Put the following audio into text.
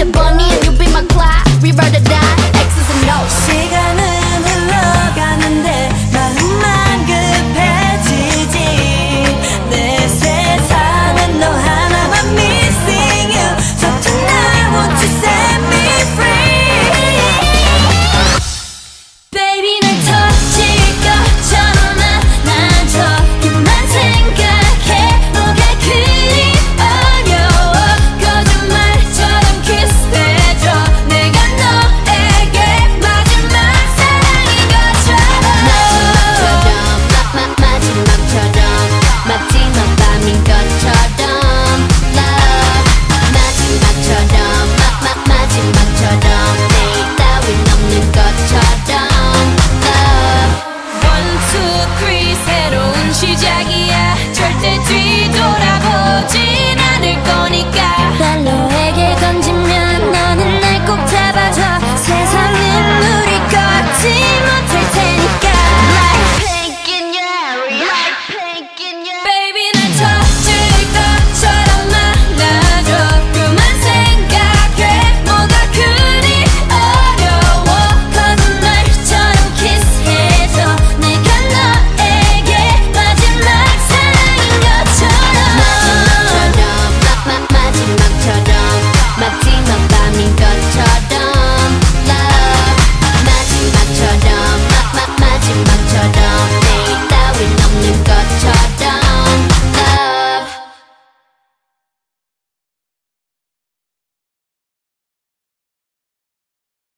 the bunny and you be my Clyde Rewrite the